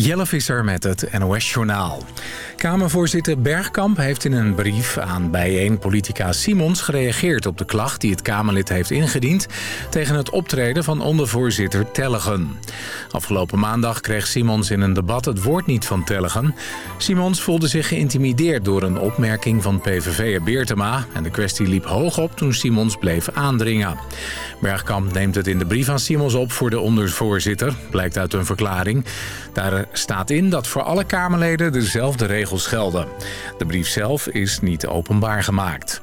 Jelle Visser met het NOS-journaal. Kamervoorzitter Bergkamp heeft in een brief aan bijeen-politica Simons gereageerd op de klacht die het Kamerlid heeft ingediend tegen het optreden van ondervoorzitter Tellegen. Afgelopen maandag kreeg Simons in een debat het woord niet van Tellegen. Simons voelde zich geïntimideerd door een opmerking van PVV'er Beertema en de kwestie liep hoog op toen Simons bleef aandringen. Bergkamp neemt het in de brief aan Simons op voor de ondervoorzitter, blijkt uit een verklaring. Daar staat in dat voor alle Kamerleden dezelfde regels gelden. De brief zelf is niet openbaar gemaakt.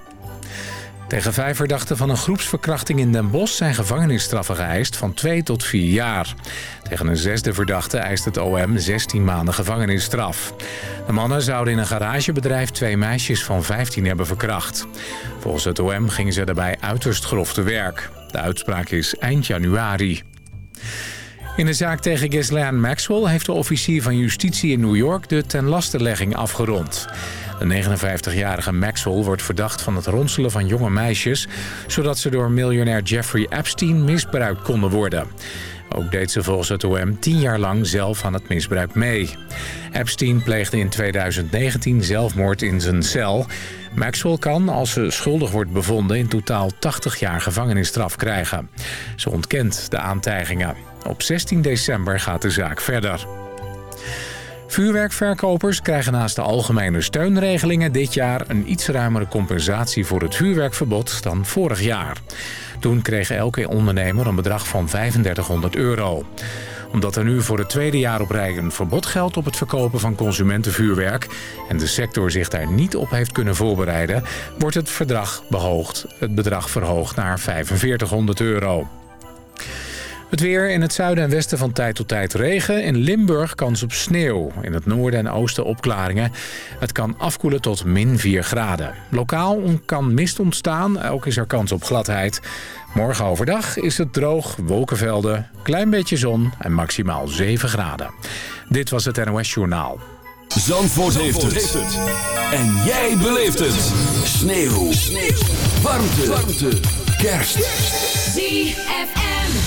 Tegen vijf verdachten van een groepsverkrachting in Den Bosch zijn gevangenisstraffen geëist van 2 tot 4 jaar. Tegen een zesde verdachte eist het OM 16 maanden gevangenisstraf. De mannen zouden in een garagebedrijf twee meisjes van 15 hebben verkracht. Volgens het OM gingen ze daarbij uiterst grof te werk. De uitspraak is eind januari. In de zaak tegen Ghislaine Maxwell heeft de officier van justitie in New York de tenlastelegging afgerond. De 59-jarige Maxwell wordt verdacht van het ronselen van jonge meisjes... zodat ze door miljonair Jeffrey Epstein misbruikt konden worden. Ook deed ze volgens het OM tien jaar lang zelf aan het misbruik mee. Epstein pleegde in 2019 zelfmoord in zijn cel. Maxwell kan, als ze schuldig wordt bevonden... in totaal 80 jaar gevangenisstraf krijgen. Ze ontkent de aantijgingen. Op 16 december gaat de zaak verder. Vuurwerkverkopers krijgen naast de algemene steunregelingen dit jaar een iets ruimere compensatie voor het vuurwerkverbod dan vorig jaar. Toen kreeg elke ondernemer een bedrag van 3500 euro. Omdat er nu voor het tweede jaar op rij een verbod geldt op het verkopen van consumentenvuurwerk... en de sector zich daar niet op heeft kunnen voorbereiden... wordt het, verdrag behoogd, het bedrag verhoogd naar 4500 euro. Het weer in het zuiden en westen van tijd tot tijd regen. In Limburg kans op sneeuw. In het noorden en oosten opklaringen. Het kan afkoelen tot min 4 graden. Lokaal kan mist ontstaan. Ook is er kans op gladheid. Morgen overdag is het droog, wolkenvelden, klein beetje zon en maximaal 7 graden. Dit was het NOS Journaal. Zandvoort, heeft, het. En jij beleeft het. Sneeuw. Sneeuw. Warmte. Warmte. Kerst. ZFM.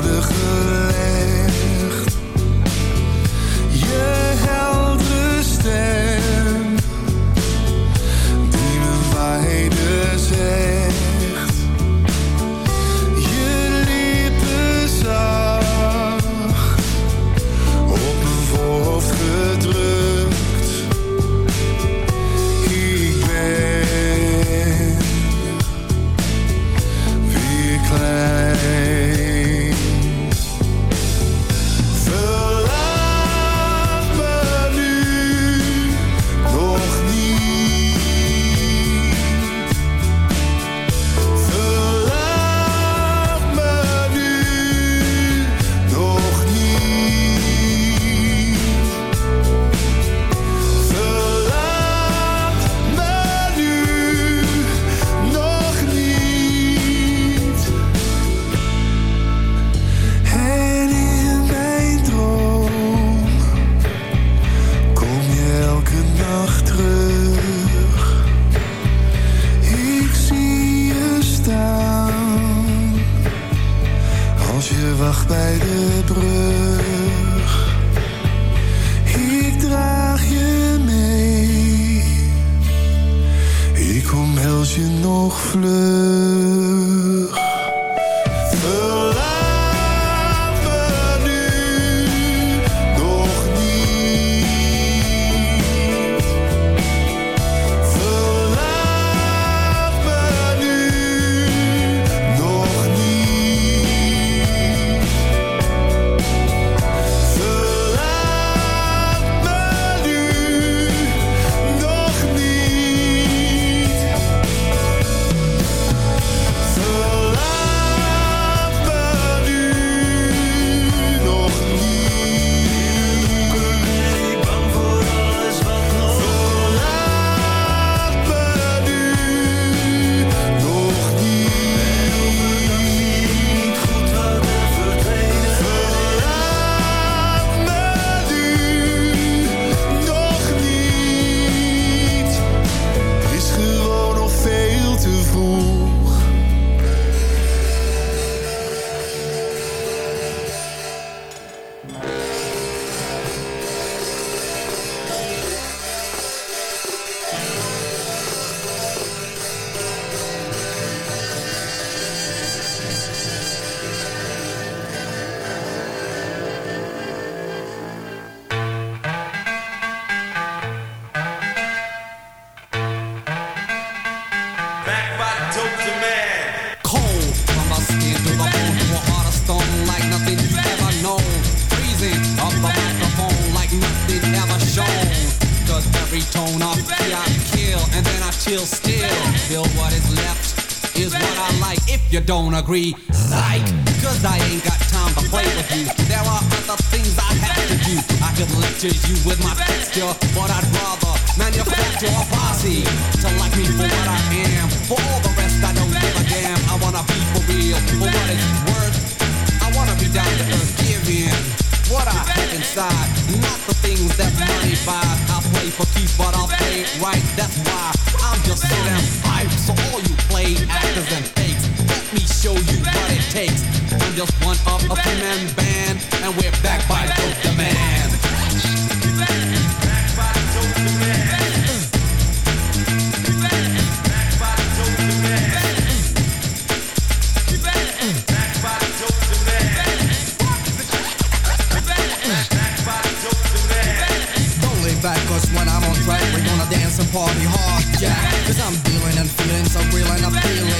eenvoudiger agree. A three-man band, and we're back by Dope Demand. Back, when I'm on track, we're gonna dance and party hard, yeah. Cause I'm dealing and feeling so real and appealing.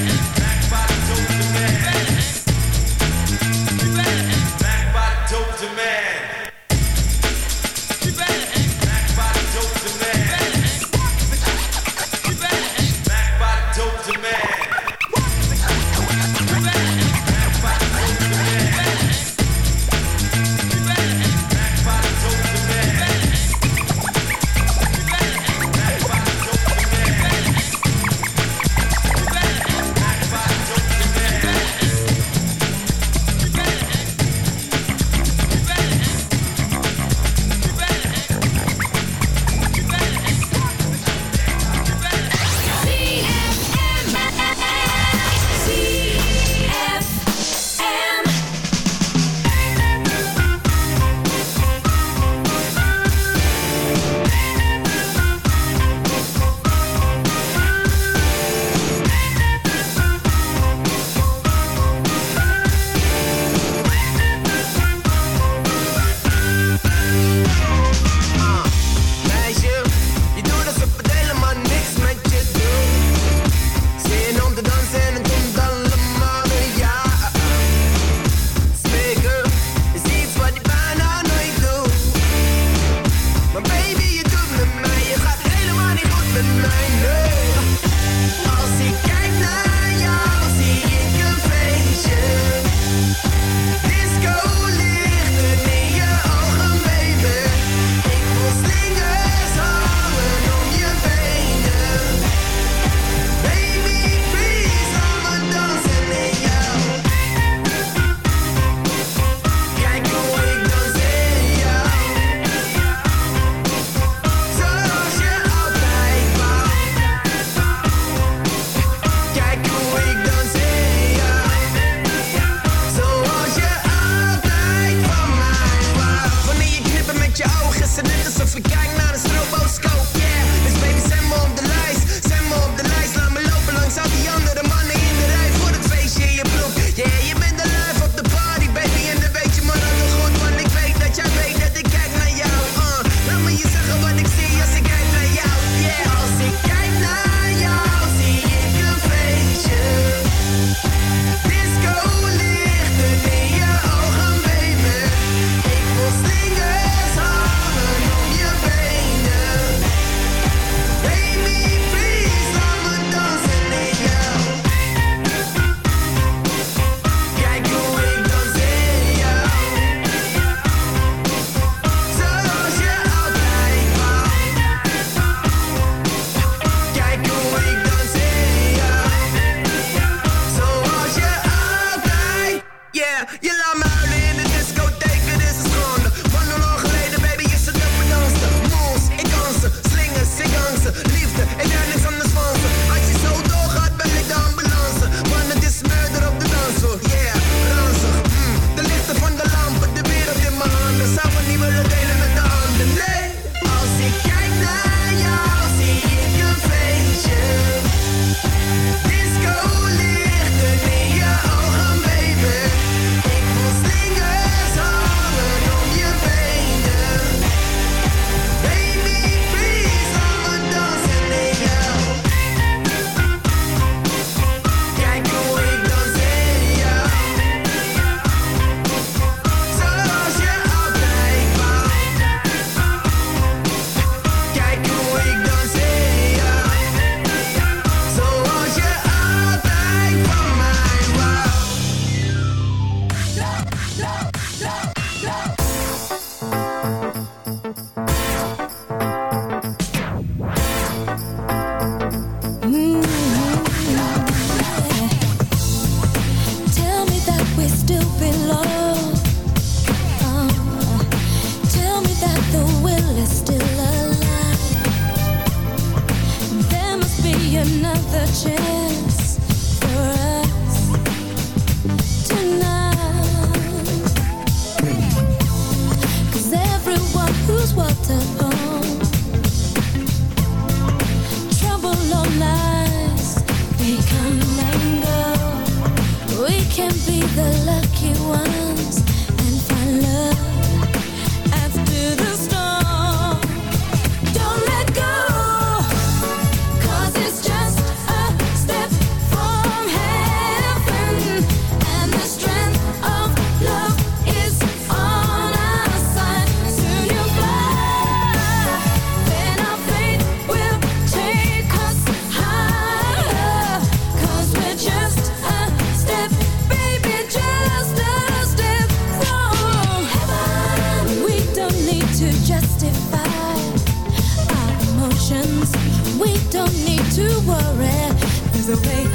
Away.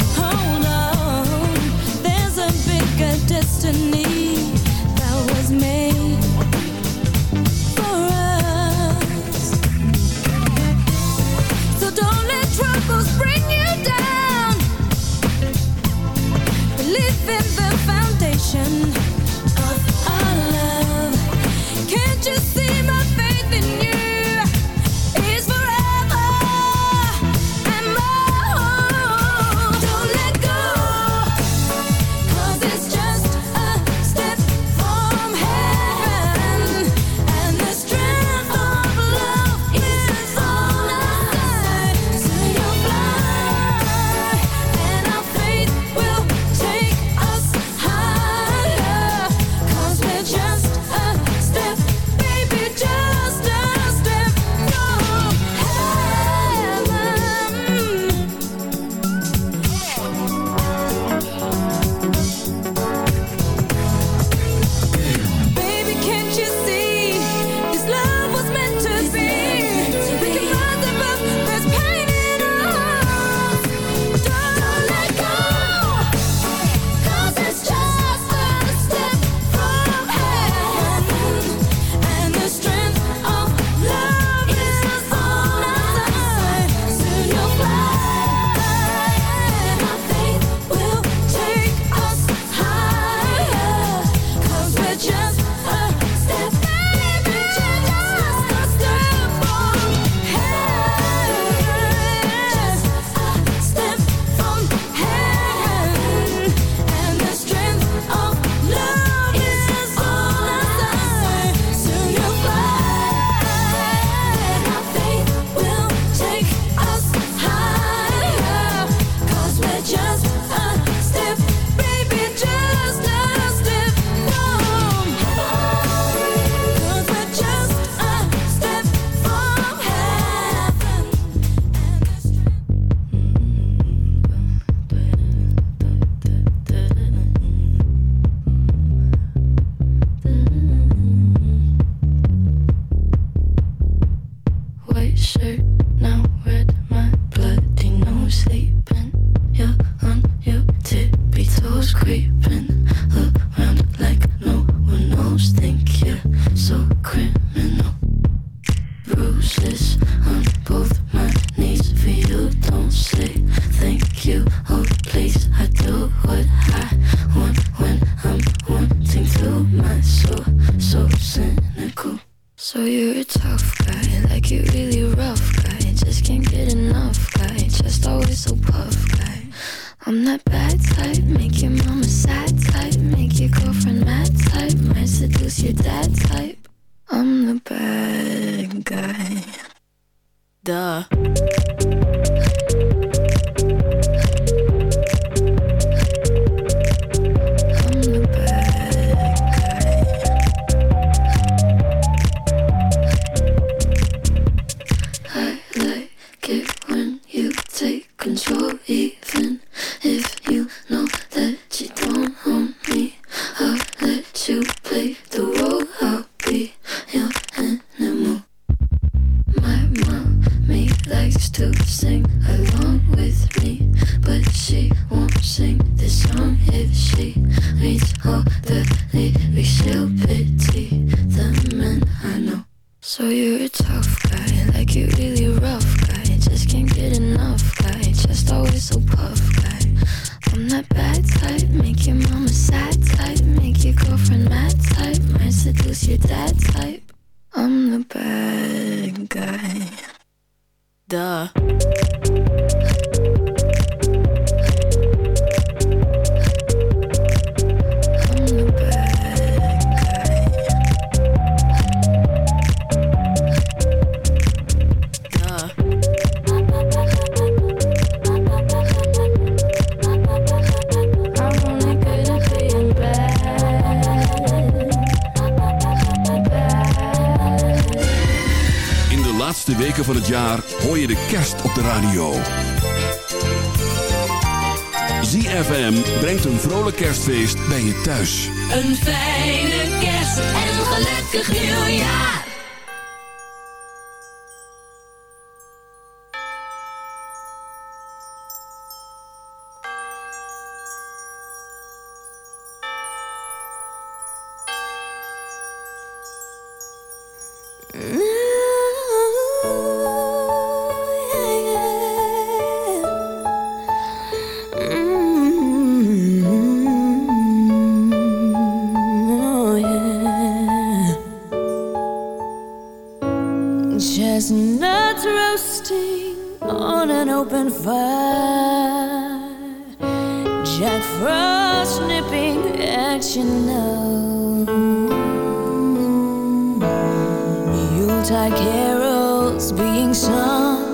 Yuletide carols being sung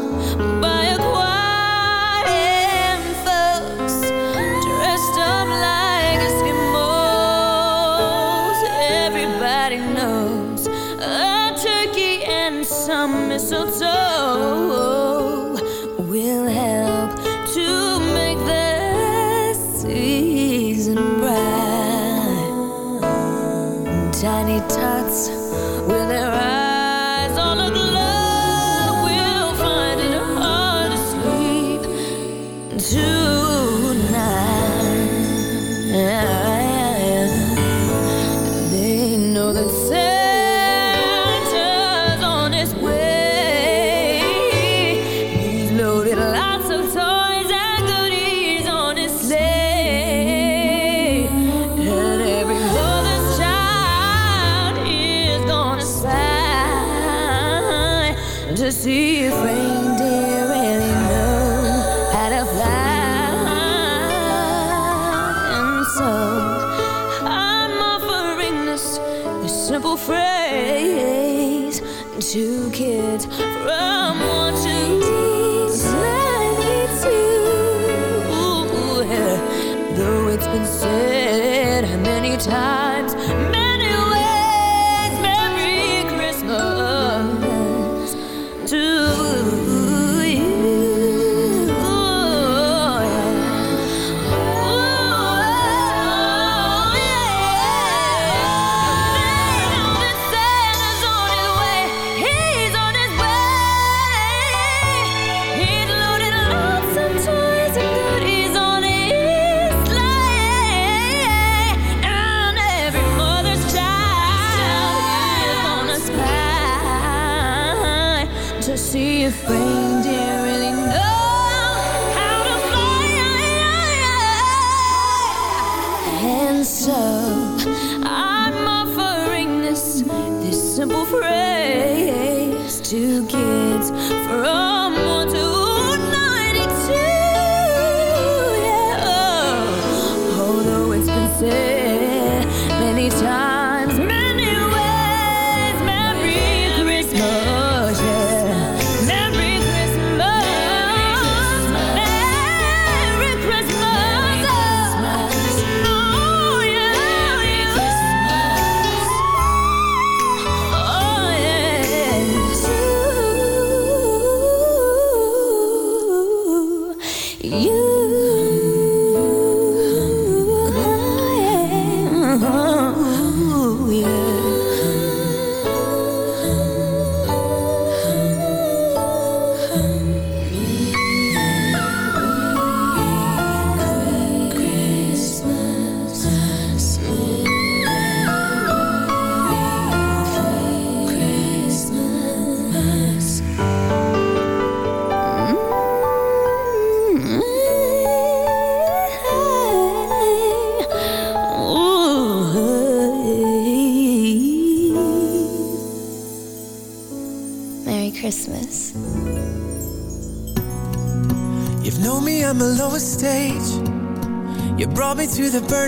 many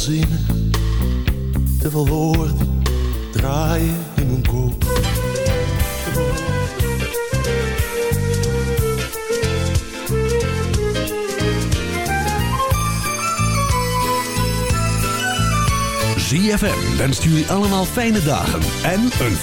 zinnen, te veel woorden draaien in mijn kop. ZFM wenst jullie allemaal fijne dagen en een